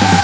floor.